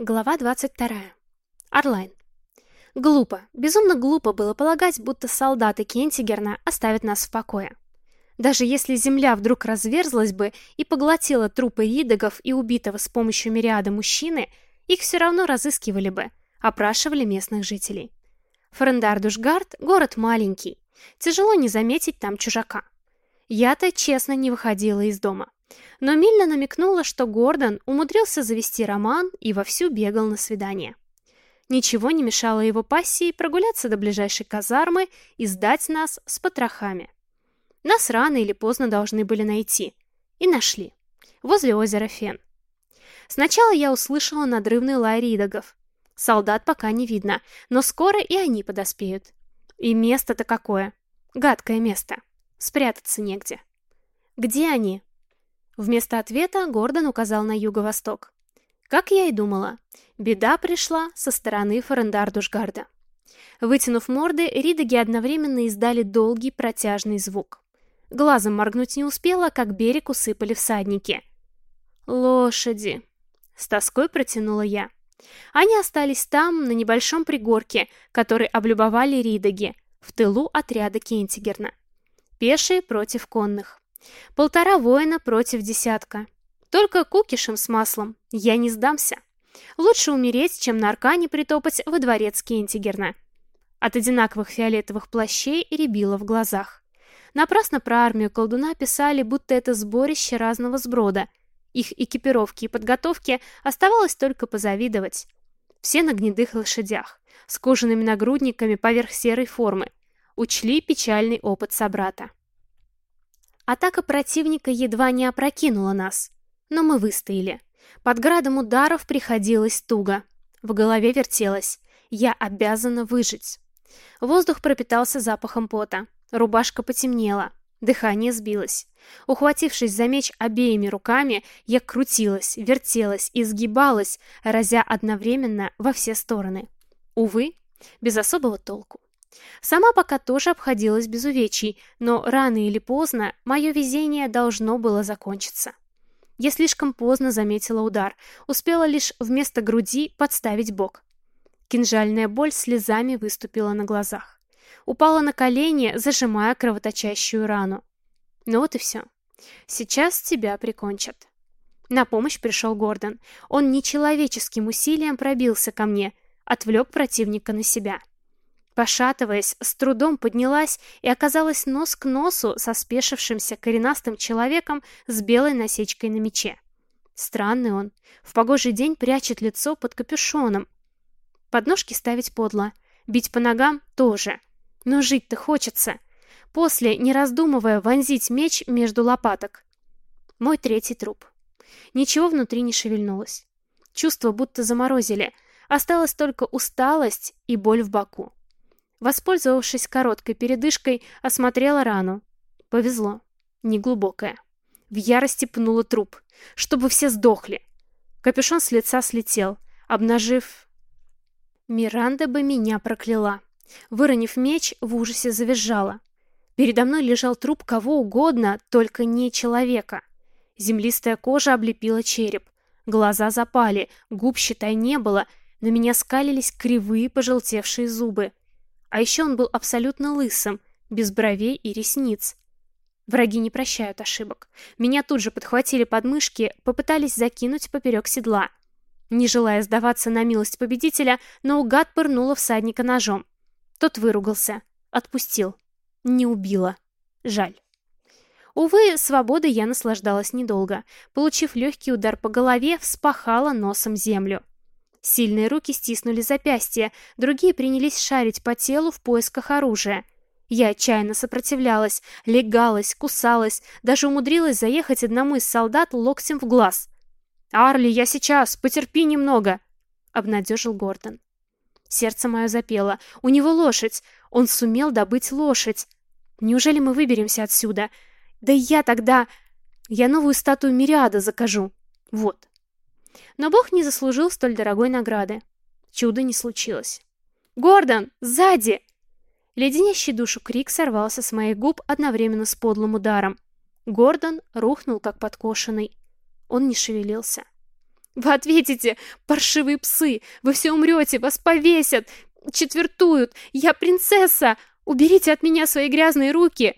Глава 22. Орлайн. Глупо, безумно глупо было полагать, будто солдаты Кентигерна оставят нас в покое. Даже если земля вдруг разверзлась бы и поглотила трупы ридогов и убитого с помощью мириада мужчины, их все равно разыскивали бы, опрашивали местных жителей. Френдардушгард — город маленький, тяжело не заметить там чужака. Я-то честно не выходила из дома. Но Мильна намекнула, что Гордон умудрился завести роман и вовсю бегал на свидание. Ничего не мешало его пассии прогуляться до ближайшей казармы и сдать нас с потрохами. Нас рано или поздно должны были найти. И нашли. Возле озера Фен. Сначала я услышала надрывный лай ридогов. Солдат пока не видно, но скоро и они подоспеют. И место-то какое. Гадкое место. Спрятаться негде. Где они? Вместо ответа Гордон указал на юго-восток. Как я и думала, беда пришла со стороны Фарендардушгарда. Вытянув морды, ридоги одновременно издали долгий протяжный звук. Глазом моргнуть не успела, как берег усыпали всадники. «Лошади!» — с тоской протянула я. Они остались там, на небольшом пригорке, который облюбовали ридоги, в тылу отряда Кентигерна. Пешие против конных. Полтора воина против десятка. Только кукишем с маслом. Я не сдамся. Лучше умереть, чем на аркане притопать во дворец Кентигерна. От одинаковых фиолетовых плащей рябило в глазах. Напрасно про армию колдуна писали, будто это сборище разного сброда. Их экипировке и подготовке оставалось только позавидовать. Все на гнедых лошадях, с кожаными нагрудниками поверх серой формы. Учли печальный опыт собрата. Атака противника едва не опрокинула нас, но мы выстояли. Под градом ударов приходилось туго. В голове вертелось. Я обязана выжить. Воздух пропитался запахом пота. Рубашка потемнела. Дыхание сбилось. Ухватившись за меч обеими руками, я крутилась, вертелась и сгибалась, разя одновременно во все стороны. Увы, без особого толку. Сама пока тоже обходилась без увечий, но рано или поздно мое везение должно было закончиться. Я слишком поздно заметила удар, успела лишь вместо груди подставить бок. Кинжальная боль слезами выступила на глазах. Упала на колени, зажимая кровоточащую рану. Ну вот и все. Сейчас тебя прикончат. На помощь пришел Гордон. Он нечеловеческим усилием пробился ко мне, отвлек противника на себя. Пошатываясь, с трудом поднялась и оказалась нос к носу со спешившимся коренастым человеком с белой насечкой на мече. Странный он. В погожий день прячет лицо под капюшоном. Подножки ставить подло. Бить по ногам тоже. Но жить-то хочется. После, не раздумывая, вонзить меч между лопаток. Мой третий труп. Ничего внутри не шевельнулось. Чувство будто заморозили. Осталась только усталость и боль в боку. Воспользовавшись короткой передышкой, осмотрела рану. Повезло. Неглубокая. В ярости пнула труп. Чтобы все сдохли. Капюшон с лица слетел, обнажив... Миранда бы меня прокляла. Выронив меч, в ужасе завизжала. Передо мной лежал труп кого угодно, только не человека. Землистая кожа облепила череп. Глаза запали, губ, считай, не было. На меня скалились кривые пожелтевшие зубы. А еще он был абсолютно лысым, без бровей и ресниц. Враги не прощают ошибок. Меня тут же подхватили подмышки, попытались закинуть поперек седла. Не желая сдаваться на милость победителя, наугад пырнула всадника ножом. Тот выругался. Отпустил. Не убила. Жаль. Увы, свободой я наслаждалась недолго. Получив легкий удар по голове, вспахала носом землю. Сильные руки стиснули запястья, другие принялись шарить по телу в поисках оружия. Я отчаянно сопротивлялась, легалась, кусалась, даже умудрилась заехать одному из солдат локтем в глаз. «Арли, я сейчас, потерпи немного!» — обнадежил Гордон. Сердце мое запело. У него лошадь. Он сумел добыть лошадь. Неужели мы выберемся отсюда? Да я тогда... Я новую статую Мириада закажу. Вот. Но Бог не заслужил столь дорогой награды. Чудо не случилось. «Гордон! Сзади!» Леденящий душу крик сорвался с моих губ одновременно с подлым ударом. Гордон рухнул, как подкошенный. Он не шевелился. Вы ответите, паршивые псы, вы все умрете, вас повесят, четвертуют, я принцесса, уберите от меня свои грязные руки.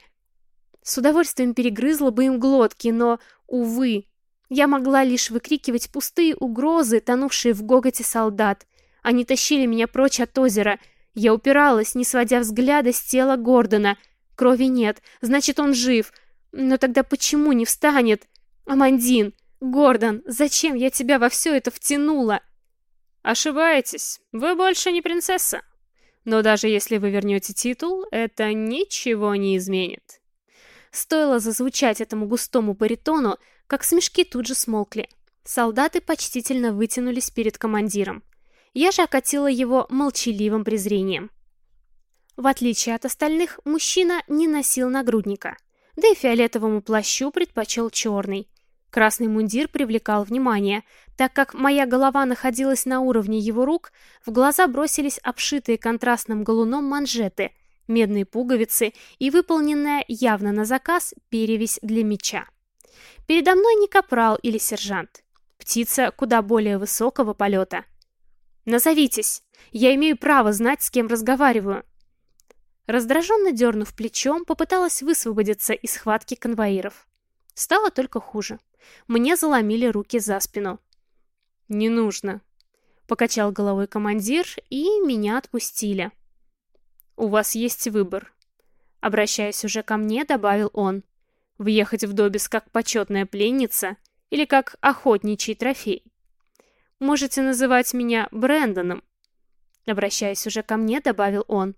С удовольствием перегрызла бы им глотки, но, увы, я могла лишь выкрикивать пустые угрозы, тонувшие в гоготе солдат. Они тащили меня прочь от озера. Я упиралась, не сводя взгляда с тела Гордона. Крови нет, значит, он жив. Но тогда почему не встанет? Амандин, Гордон, зачем я тебя во все это втянула? Ошибаетесь, вы больше не принцесса. Но даже если вы вернете титул, это ничего не изменит. Стоило зазвучать этому густому баритону, как смешки тут же смолкли. Солдаты почтительно вытянулись перед командиром. Я же окатила его молчаливым презрением. В отличие от остальных, мужчина не носил нагрудника, да и фиолетовому плащу предпочел черный. Красный мундир привлекал внимание, так как моя голова находилась на уровне его рук, в глаза бросились обшитые контрастным галуном манжеты, медные пуговицы и выполненная явно на заказ перевесь для меча. Передо мной не капрал или сержант. Птица куда более высокого полета. «Назовитесь! Я имею право знать, с кем разговариваю!» Раздраженно дернув плечом, попыталась высвободиться из схватки конвоиров. Стало только хуже. Мне заломили руки за спину. «Не нужно», — покачал головой командир, и меня отпустили. «У вас есть выбор», — обращаясь уже ко мне, добавил он. «Въехать в Добис как почетная пленница или как охотничий трофей. Можете называть меня Брэндоном», — обращаясь уже ко мне, добавил он.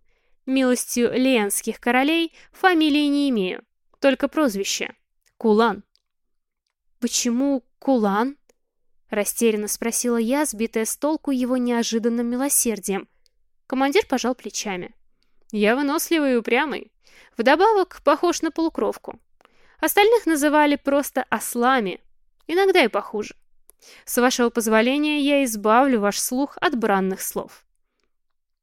«Милостью ленских королей фамилии не имею, только прозвище. Кулан». «Почему Кулан?» Растерянно спросила я, сбитая с толку его неожиданным милосердием. Командир пожал плечами. «Я выносливый и упрямый. Вдобавок, похож на полукровку. Остальных называли просто ослами. Иногда и похуже. С вашего позволения, я избавлю ваш слух от бранных слов».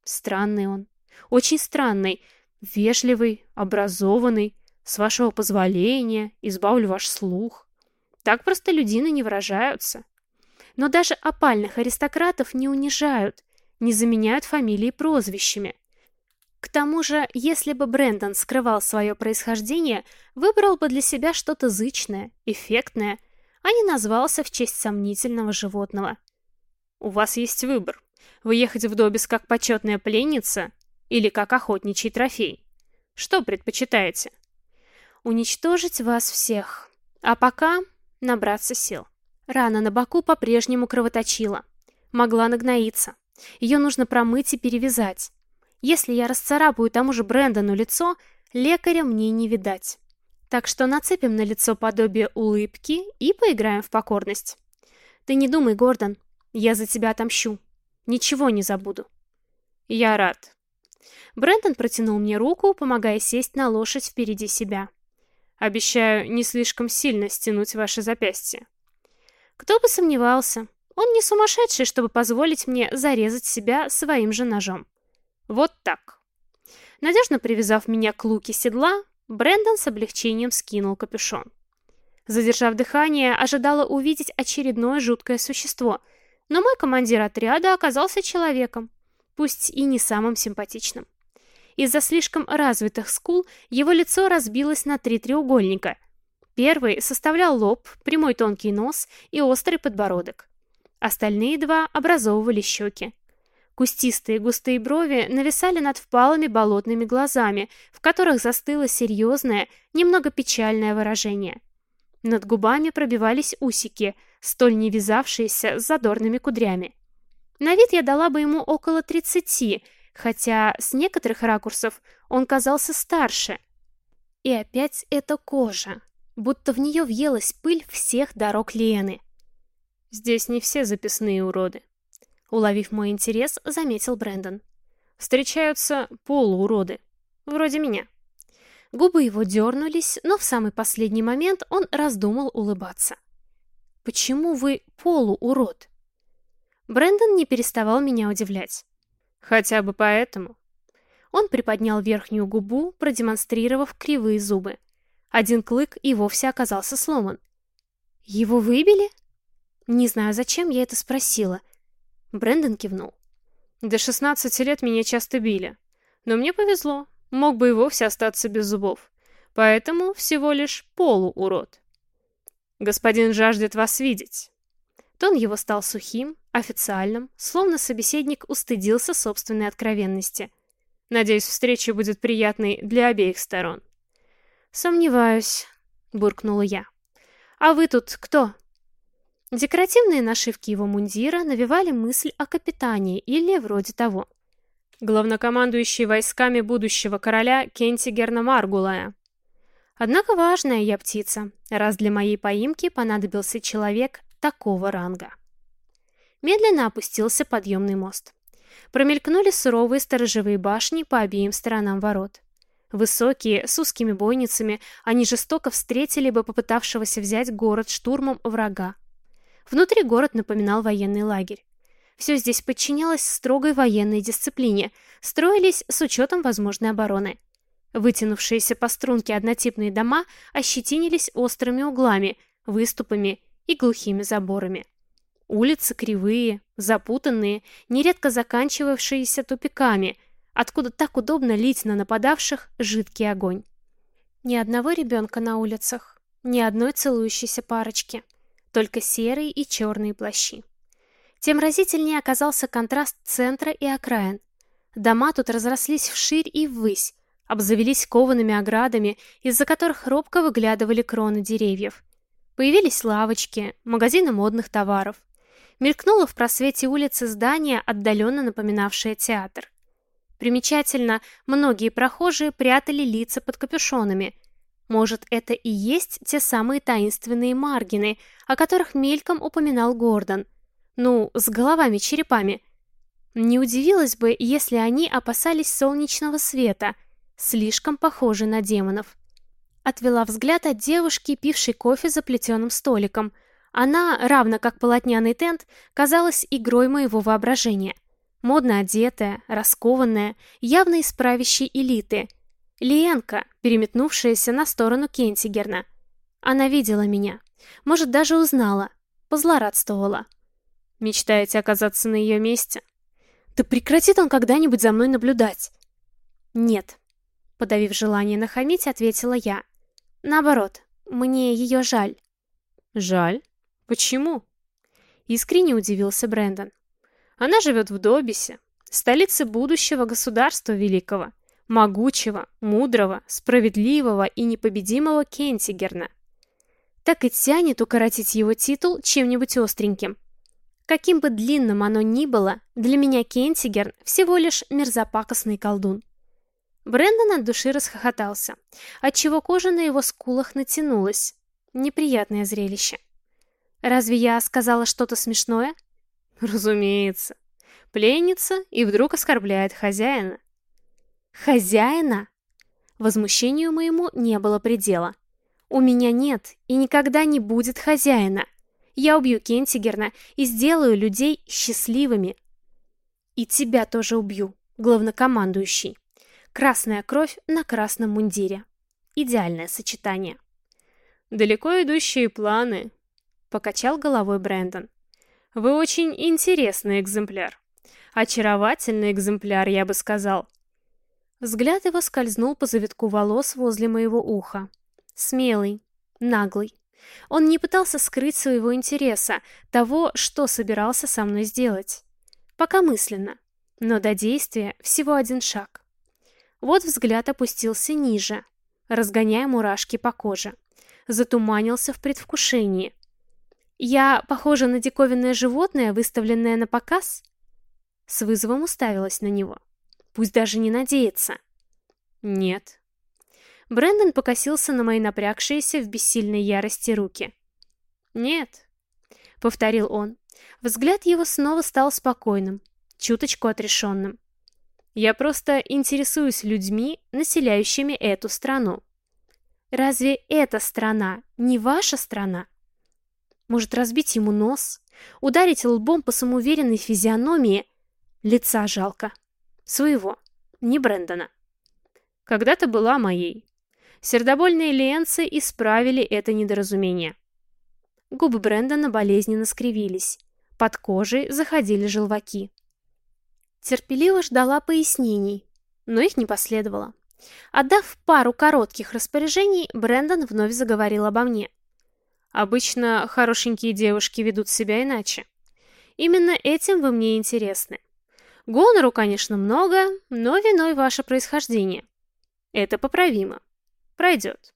Странный он. Очень странный. Вежливый, образованный. С вашего позволения, избавлю ваш слух. Так простолюдины не выражаются. Но даже опальных аристократов не унижают, не заменяют фамилии прозвищами. К тому же, если бы Брэндон скрывал свое происхождение, выбрал бы для себя что-то зычное, эффектное, а не назвался в честь сомнительного животного. У вас есть выбор. Выехать в Добис как почетная пленница или как охотничий трофей. Что предпочитаете? Уничтожить вас всех. А пока набраться сил. Рана на боку по-прежнему кровоточила. Могла нагноиться. Ее нужно промыть и перевязать. Если я расцарапаю тому же Брэндону лицо, лекаря мне не видать. Так что нацепим на лицо подобие улыбки и поиграем в покорность. Ты не думай, Гордон, я за тебя отомщу. Ничего не забуду. Я рад. Брэндон протянул мне руку, помогая сесть на лошадь впереди себя. Обещаю не слишком сильно стянуть ваше запястье. Кто бы сомневался. Он не сумасшедший, чтобы позволить мне зарезать себя своим же ножом. Вот так. Надежно привязав меня к луке седла, Брэндон с облегчением скинул капюшон. Задержав дыхание, ожидала увидеть очередное жуткое существо, но мой командир отряда оказался человеком, пусть и не самым симпатичным. Из-за слишком развитых скул его лицо разбилось на три треугольника. Первый составлял лоб, прямой тонкий нос и острый подбородок. Остальные два образовывали щеки. Кустистые густые брови нависали над впалыми болотными глазами, в которых застыло серьезное, немного печальное выражение. Над губами пробивались усики, столь не вязавшиеся с задорными кудрями. На вид я дала бы ему около тридцати, хотя с некоторых ракурсов он казался старше. И опять эта кожа, будто в нее въелась пыль всех дорог Лены. «Здесь не все записные уроды», — уловив мой интерес, заметил Брэндон. «Встречаются полууроды, вроде меня». Губы его дернулись, но в самый последний момент он раздумал улыбаться. «Почему вы полуурод?» Брэндон не переставал меня удивлять. Хотя бы поэтому. Он приподнял верхнюю губу, продемонстрировав кривые зубы. Один клык и вовсе оказался сломан. Его выбили? Не знаю, зачем я это спросила. Брэндон кивнул. До 16 лет меня часто били. Но мне повезло. Мог бы и вовсе остаться без зубов. Поэтому всего лишь полуурод. Господин жаждет вас видеть. Тон его стал сухим, официальным, словно собеседник устыдился собственной откровенности. Надеюсь, встреча будет приятной для обеих сторон. Сомневаюсь, буркнула я. А вы тут кто? Декоративные нашивки его мундира навевали мысль о капитане или вроде того. Главнокомандующий войсками будущего короля Кентигерна Маргулая. Однако важная я птица, раз для моей поимки понадобился человек такого ранга. Медленно опустился подъемный мост. Промелькнули суровые сторожевые башни по обеим сторонам ворот. Высокие, с узкими бойницами, они жестоко встретили бы попытавшегося взять город штурмом врага. Внутри город напоминал военный лагерь. Все здесь подчинялось строгой военной дисциплине, строились с учетом возможной обороны. Вытянувшиеся по струнке однотипные дома ощетинились острыми углами, выступами и глухими заборами. Улицы кривые, запутанные, нередко заканчивавшиеся тупиками, откуда так удобно лить на нападавших жидкий огонь. Ни одного ребенка на улицах, ни одной целующейся парочки — только серые и черные плащи. Тем разительнее оказался контраст центра и окраин. Дома тут разрослись вширь и ввысь, обзавелись коваными оградами, из-за которых робко выглядывали кроны деревьев. Появились лавочки, магазины модных товаров. Мелькнуло в просвете улицы здание, отдаленно напоминавшее театр. Примечательно, многие прохожие прятали лица под капюшонами, может, это и есть те самые таинственные маргины, о которых мельком упоминал Гордон. Ну, с головами-черепами. Не удивилась бы, если они опасались солнечного света, слишком похожи на демонов. Отвела взгляд от девушки, пившей кофе за плетеным столиком. Она, равно как полотняный тент, казалась игрой моего воображения. Модно одетая, раскованная, явно из правящей элиты. Лиенка, переметнувшаяся на сторону Кентигерна. Она видела меня. Может, даже узнала. Позлорадствовала. Мечтаете оказаться на ее месте? Да прекратит он когда-нибудь за мной наблюдать. Нет. Подавив желание нахамить, ответила я. Наоборот, мне ее жаль. Жаль? Почему? Искренне удивился Брэндон. Она живет в Добисе, столице будущего государства великого могучего, мудрого, справедливого и непобедимого Кентигерна. Так и тянет укоротить его титул чем-нибудь остреньким. Каким бы длинным оно ни было, для меня Кентигерн всего лишь мерзопакостный колдун. Брэндон от души расхохотался, отчего кожа на его скулах натянулась. Неприятное зрелище. Разве я сказала что-то смешное? Разумеется. Пленница и вдруг оскорбляет хозяина. Хозяина? Возмущению моему не было предела. У меня нет и никогда не будет хозяина. Я убью Кентигерна и сделаю людей счастливыми. И тебя тоже убью, главнокомандующий. Красная кровь на красном мундире. Идеальное сочетание. Далеко идущие планы, покачал головой Брэндон. Вы очень интересный экземпляр. Очаровательный экземпляр, я бы сказал. Взгляд его скользнул по завитку волос возле моего уха. Смелый, наглый. Он не пытался скрыть своего интереса, того, что собирался со мной сделать. Пока мысленно, но до действия всего один шаг. Вот взгляд опустился ниже, разгоняя мурашки по коже. Затуманился в предвкушении. Я похожа на диковинное животное, выставленное на показ? С вызовом уставилась на него. Пусть даже не надеется. Нет. Брэндон покосился на мои напрягшиеся в бессильной ярости руки. Нет, повторил он. Взгляд его снова стал спокойным, чуточку отрешенным. Я просто интересуюсь людьми, населяющими эту страну. Разве эта страна не ваша страна? Может, разбить ему нос? Ударить лбом по самоуверенной физиономии? Лица жалко. Своего, не Брэндона. Когда-то была моей. Сердобольные ленцы исправили это недоразумение. Губы Брэндона болезненно скривились. Под кожей заходили желваки. Терпеливо ждала пояснений, но их не последовало. Отдав пару коротких распоряжений, Брэндон вновь заговорил обо мне. Обычно хорошенькие девушки ведут себя иначе. Именно этим вы мне интересны. Гонору, конечно, много, но виной ваше происхождение. Это поправимо. Пройдет.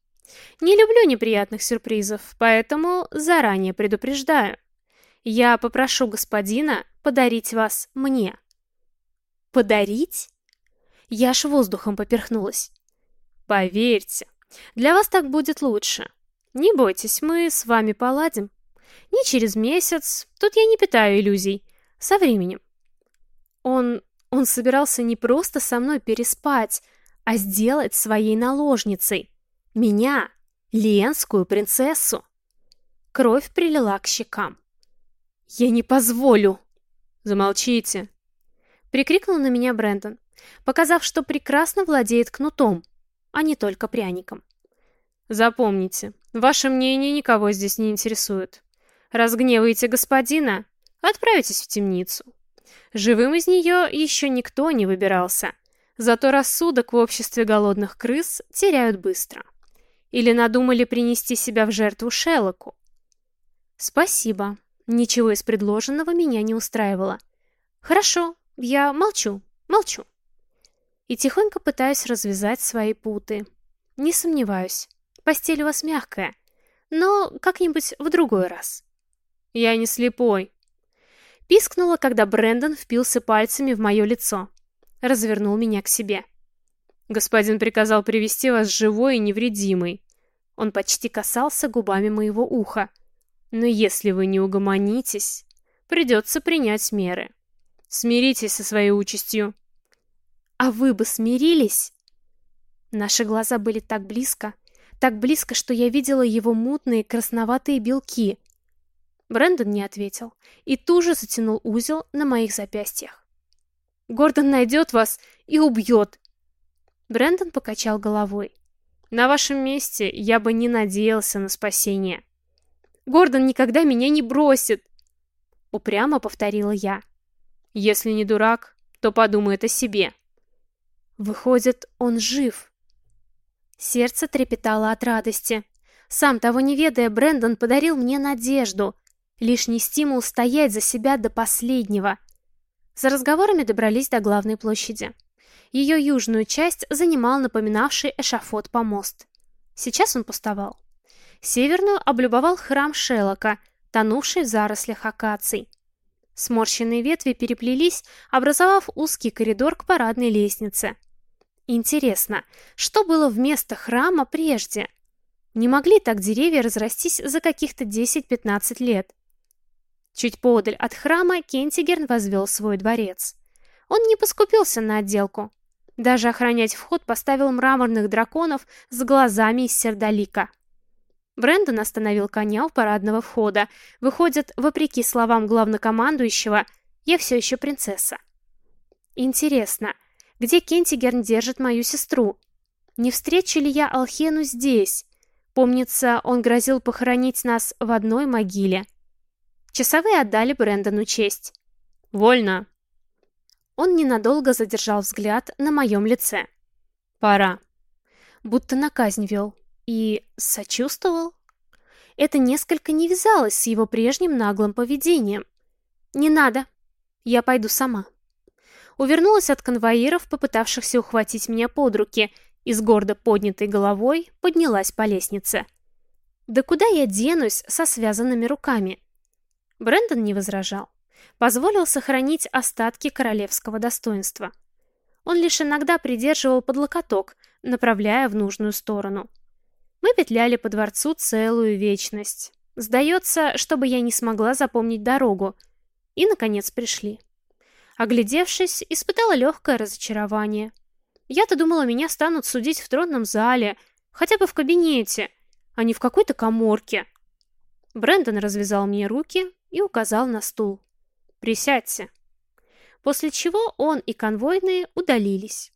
Не люблю неприятных сюрпризов, поэтому заранее предупреждаю. Я попрошу господина подарить вас мне. Подарить? Я аж воздухом поперхнулась. Поверьте, для вас так будет лучше. Не бойтесь, мы с вами поладим. Не через месяц, тут я не питаю иллюзий. Со временем. Он... он собирался не просто со мной переспать, а сделать своей наложницей. Меня, ленскую принцессу. Кровь прилила к щекам. «Я не позволю!» «Замолчите!» Прикрикнул на меня Брэндон, показав, что прекрасно владеет кнутом, а не только пряником. «Запомните, ваше мнение никого здесь не интересует. Разгневаете господина, отправитесь в темницу. Живым из нее еще никто не выбирался, зато рассудок в обществе голодных крыс теряют быстро. Или надумали принести себя в жертву Шеллоку? Спасибо. Ничего из предложенного меня не устраивало. Хорошо, я молчу, молчу. И тихонько пытаюсь развязать свои путы. Не сомневаюсь, постель у вас мягкая, но как-нибудь в другой раз. Я не слепой. Пискнула, когда Брэндон впился пальцами в мое лицо. Развернул меня к себе. Господин приказал привести вас живой и невредимой. Он почти касался губами моего уха. Но если вы не угомонитесь, придется принять меры. Смиритесь со своей участью. А вы бы смирились? Наши глаза были так близко, так близко, что я видела его мутные красноватые белки. Брэндон не ответил и туже затянул узел на моих запястьях. Гордон найдет вас и убьет, Брэндон покачал головой. На вашем месте я бы не надеялся на спасение. Гордон никогда меня не бросит, упрямо повторила я. Если не дурак, то подумает о себе. Выходит, он жив. Сердце трепетало от радости. Сам того не ведая, Брэндон подарил мне надежду, лишний стимул стоять за себя до последнего. За разговорами добрались до главной площади. Ее южную часть занимал напоминавший эшафот помост. Сейчас он пустовал. Северную облюбовал храм Шелока, тонувший в зарослях акаций. Сморщенные ветви переплелись, образовав узкий коридор к парадной лестнице. Интересно, что было вместо храма прежде? Не могли так деревья разрастись за каких-то 10-15 лет. Чуть подаль от храма Кентигерн возвел свой дворец. Он не поскупился на отделку. Даже охранять вход поставил мраморных драконов с глазами из сердолика. Брэндон остановил коня у парадного входа. Выходит, вопреки словам главнокомандующего, я все еще принцесса. Интересно, где Кентигерн держит мою сестру? Не встречу ли я Алхену здесь? Помнится, он грозил похоронить нас в одной могиле. Часовые отдали Брэндону честь. «Вольно!» Он ненадолго задержал взгляд на моем лице. «Пора». Будто на казнь вел. И сочувствовал? Это несколько не вязалось с его прежним наглым поведением. «Не надо. Я пойду сама». Увернулась от конвоиров, попытавшихся ухватить меня под руки, и с гордо поднятой головой поднялась по лестнице. «Да куда я денусь со связанными руками?» Брэндон не возражал позволил сохранить остатки королевского достоинства. Он лишь иногда придерживал под локоток, направляя в нужную сторону. Мы петляли по дворцу целую вечность. Сдается, чтобы я не смогла запомнить дорогу. И, наконец, пришли. Оглядевшись, испытала легкое разочарование. Я-то думала, меня станут судить в тронном зале, хотя бы в кабинете, а не в какой-то коморке. Брэндон развязал мне руки и указал на стул. Присядьте. После чего он и конвойные удалились.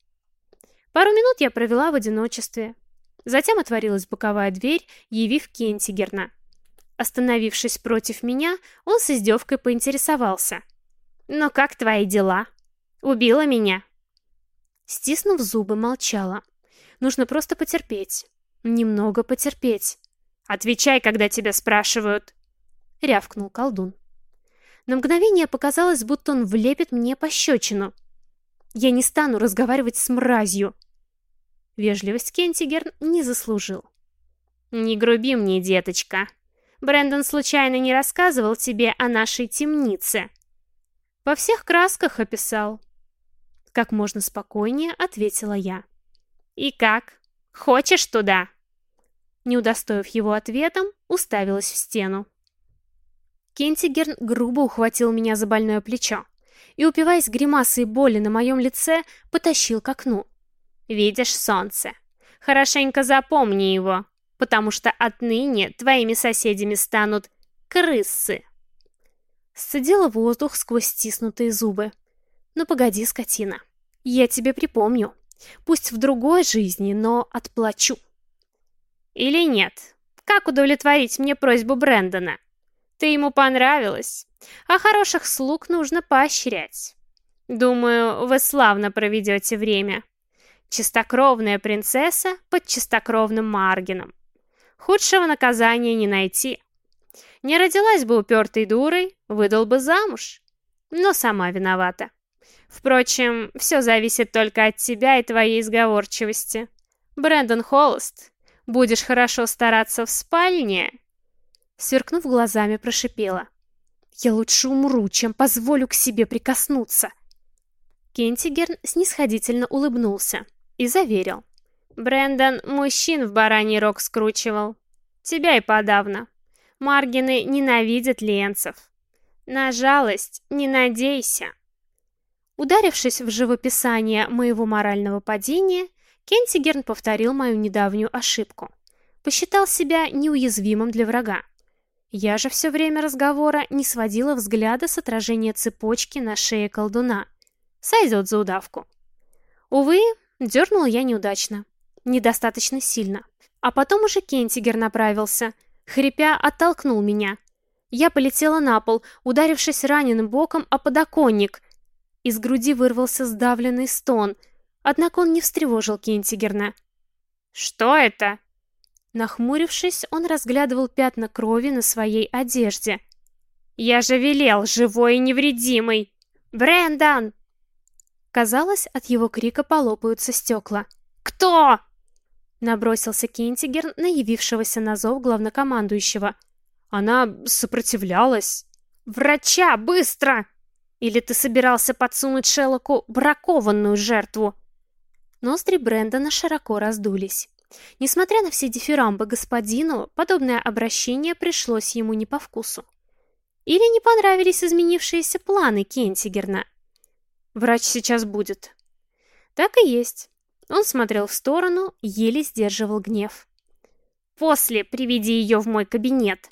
Пару минут я провела в одиночестве. Затем отворилась боковая дверь, явив Кентигерна. Остановившись против меня, он с издевкой поинтересовался. «Ну как твои дела? Убила меня?» Стиснув зубы, молчала. Нужно просто потерпеть. Немного потерпеть. «Отвечай, когда тебя спрашивают!» — рявкнул колдун. На мгновение показалось, будто он влепит мне пощечину. Я не стану разговаривать с мразью. Вежливость Кентигерн не заслужил. «Не груби мне, деточка. Брэндон случайно не рассказывал тебе о нашей темнице?» «Во всех красках описал». Как можно спокойнее ответила я. «И как? Хочешь туда?» Не удостоив его ответом, уставилась в стену. Кентигерн грубо ухватил меня за больное плечо и, упиваясь гримасой боли на моем лице, потащил к окну. «Видишь солнце? Хорошенько запомни его, потому что отныне твоими соседями станут крысы!» Сцедила воздух сквозь стиснутые зубы. «Ну погоди, скотина, я тебе припомню. Пусть в другой жизни, но отплачу». Или нет? Как удовлетворить мне просьбу Брэндона? Ты ему понравилась, а хороших слуг нужно поощрять. Думаю, вы славно проведете время. Чистокровная принцесса под чистокровным Маргином. Худшего наказания не найти. Не родилась бы упертой дурой, выдал бы замуж. Но сама виновата. Впрочем, все зависит только от тебя и твоей изговорчивости. Брэндон холост, Будешь хорошо стараться в спальне?» Сверкнув глазами, прошипела. «Я лучше умру, чем позволю к себе прикоснуться!» Кентигерн снисходительно улыбнулся и заверил. «Брэндон мужчин в бараний рог скручивал. Тебя и подавно. Маргины ненавидят ленцев. На жалость не надейся». Ударившись в живописание моего морального падения, Кентигерн повторил мою недавнюю ошибку. Посчитал себя неуязвимым для врага. Я же все время разговора не сводила взгляда с отражения цепочки на шее колдуна. Сойдет за удавку. Увы, дернула я неудачно. Недостаточно сильно. А потом уже Кентигер направился. Хрипя, оттолкнул меня. Я полетела на пол, ударившись раненым боком о подоконник. Из груди вырвался сдавленный стон — Однако он не встревожил Кентигерна. «Что это?» Нахмурившись, он разглядывал пятна крови на своей одежде. «Я же велел, живой и невредимый! Брэндон!» Казалось, от его крика полопаются стекла. «Кто?» Набросился Кентигерн на явившегося на зов главнокомандующего. Она сопротивлялась. «Врача, быстро!» Или ты собирался подсунуть Шеллоку бракованную жертву? Ноздри Брэндона широко раздулись. Несмотря на все дифирамбы господину, подобное обращение пришлось ему не по вкусу. Или не понравились изменившиеся планы Кентигерна. Врач сейчас будет. Так и есть. Он смотрел в сторону, еле сдерживал гнев. После приведи ее в мой кабинет.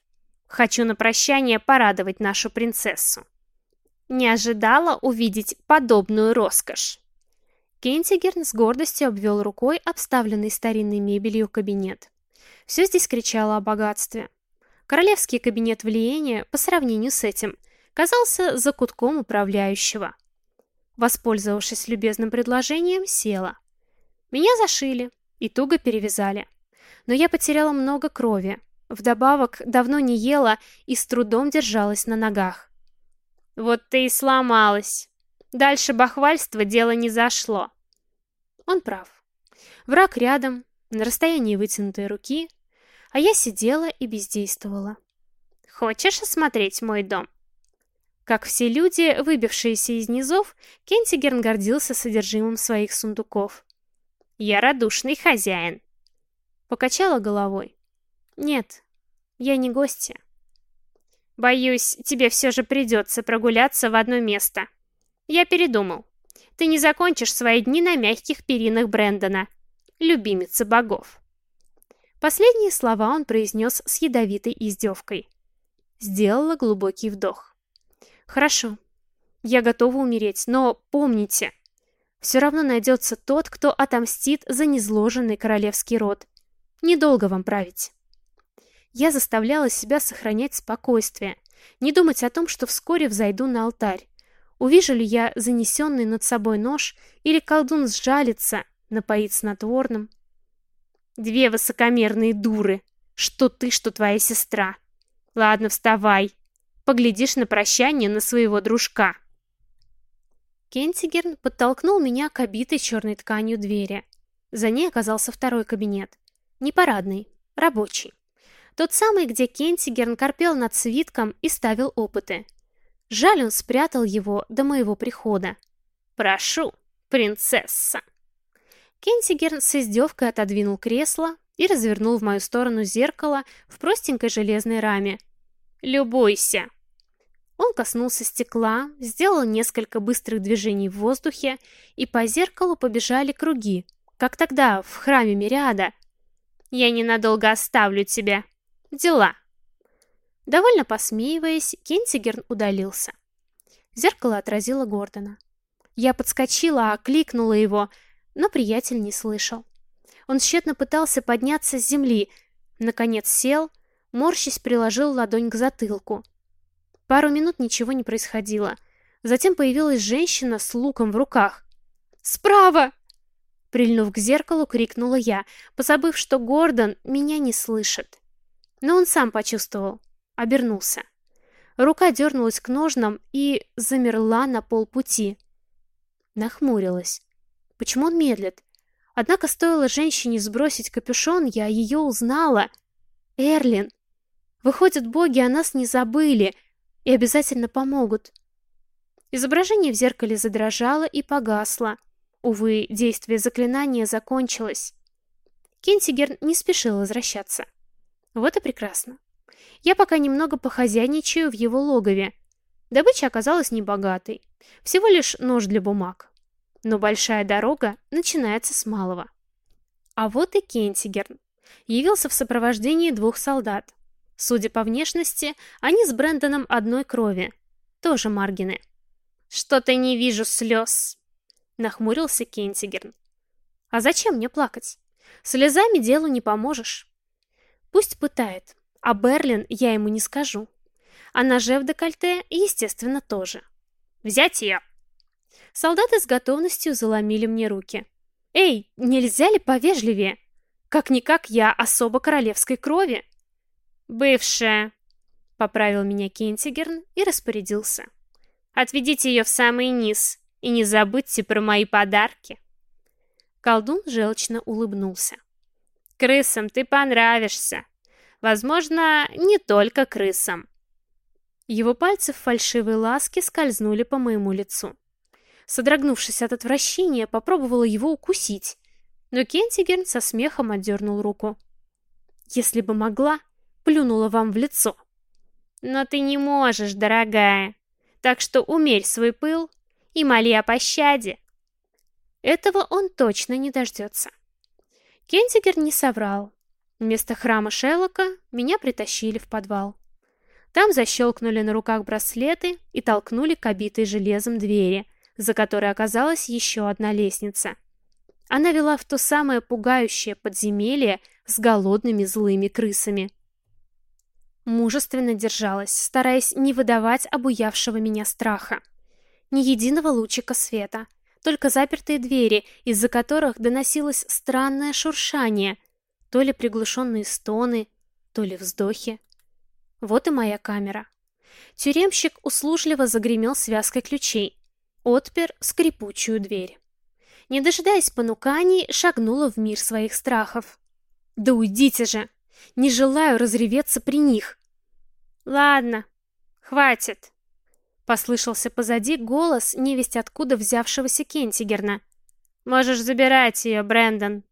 Хочу на прощание порадовать нашу принцессу. Не ожидала увидеть подобную роскошь. Кентигерн с гордостью обвел рукой обставленный старинной мебелью кабинет. Все здесь кричало о богатстве. Королевский кабинет влияния, по сравнению с этим, казался закутком управляющего. Воспользовавшись любезным предложением, села. Меня зашили и туго перевязали. Но я потеряла много крови. Вдобавок, давно не ела и с трудом держалась на ногах. «Вот ты и сломалась!» Дальше бахвальства дело не зашло. Он прав. Враг рядом, на расстоянии вытянутой руки, а я сидела и бездействовала. Хочешь осмотреть мой дом? Как все люди, выбившиеся из низов, Кентигерн гордился содержимым своих сундуков. «Я радушный хозяин!» Покачала головой. «Нет, я не гостья». «Боюсь, тебе все же придется прогуляться в одно место», я передумал. Ты не закончишь свои дни на мягких перинах Брэндона, любимица богов. Последние слова он произнес с ядовитой издевкой. Сделала глубокий вдох. Хорошо, я готова умереть, но помните, все равно найдется тот, кто отомстит за незложенный королевский род. Недолго вам править. Я заставляла себя сохранять спокойствие, не думать о том, что вскоре взойду на алтарь. Увижу ли я занесенный над собой нож, или колдун сжалится, напоит снотворным. Две высокомерные дуры, что ты, что твоя сестра. Ладно, вставай. Поглядишь на прощание на своего дружка. Кентигерн подтолкнул меня к обитой черной тканью двери. За ней оказался второй кабинет. Не парадный, рабочий. Тот самый, где Кентигерн корпел над свитком и ставил опыты. Жаль, он спрятал его до моего прихода. «Прошу, принцесса!» Кентигерн с издевкой отодвинул кресло и развернул в мою сторону зеркало в простенькой железной раме. «Любуйся!» Он коснулся стекла, сделал несколько быстрых движений в воздухе, и по зеркалу побежали круги, как тогда в храме Мириада. «Я ненадолго оставлю тебя», Дела. Довольно посмеиваясь, Кентигерн удалился. Зеркало отразило Гордона. Я подскочила, окликнула его, но приятель не слышал. Он тщетно пытался подняться с земли, наконец сел, морщись приложил ладонь к затылку. Пару минут ничего не происходило. Затем появилась женщина с луком в руках. «Справа!» Прильнув к зеркалу, крикнула я, позабыв, что Гордон меня не слышит. Но он сам почувствовал. Обернулся. Рука дернулась к ножнам и замерла на полпути. Нахмурилась. Почему он медлит? Однако стоило женщине сбросить капюшон, я ее узнала. Эрлин. Выходит, боги о нас не забыли и обязательно помогут. Изображение в зеркале задрожало и погасло. Увы, действие заклинания закончилось. Кентигер не спешил возвращаться. Вот и прекрасно. Я пока немного похозяйничаю в его логове. Добыча оказалась небогатой. Всего лишь нож для бумаг. Но большая дорога начинается с малого. А вот и Кентигерн. Явился в сопровождении двух солдат. Судя по внешности, они с Брэндоном одной крови. Тоже Маргины. «Что-то не вижу слез», — нахмурился Кентигерн. «А зачем мне плакать? Слезами делу не поможешь. Пусть пытает, а Берлин я ему не скажу. А ноже в декольте, естественно, тоже. Взять ее. Солдаты с готовностью заломили мне руки. Эй, нельзя ли повежливее? Как-никак я особо королевской крови. Бывшая, поправил меня Кентигерн и распорядился. Отведите ее в самый низ и не забудьте про мои подарки. Колдун желчно улыбнулся. Крысам ты понравишься. Возможно, не только крысам. Его пальцы в фальшивой ласке скользнули по моему лицу. Содрогнувшись от отвращения, попробовала его укусить, но Кентигерн со смехом отдернул руку. «Если бы могла, плюнула вам в лицо». «Но ты не можешь, дорогая, так что умерь свой пыл и моли о пощаде». Этого он точно не дождется. Кентигер не соврал. Вместо храма Шеллока меня притащили в подвал. Там защелкнули на руках браслеты и толкнули к обитой железом двери, за которой оказалась еще одна лестница. Она вела в то самое пугающее подземелье с голодными злыми крысами. Мужественно держалась, стараясь не выдавать обуявшего меня страха. Ни единого лучика света — только запертые двери, из-за которых доносилось странное шуршание, то ли приглушенные стоны, то ли вздохи. Вот и моя камера. Тюремщик услужливо загремел связкой ключей, отпер скрипучую дверь. Не дожидаясь понуканий, шагнула в мир своих страхов. «Да уйдите же! Не желаю разреветься при них!» «Ладно, хватит!» Послышался позади голос невесть откуда взявшегося Кентигерна. «Можешь забирать ее, Брэндон.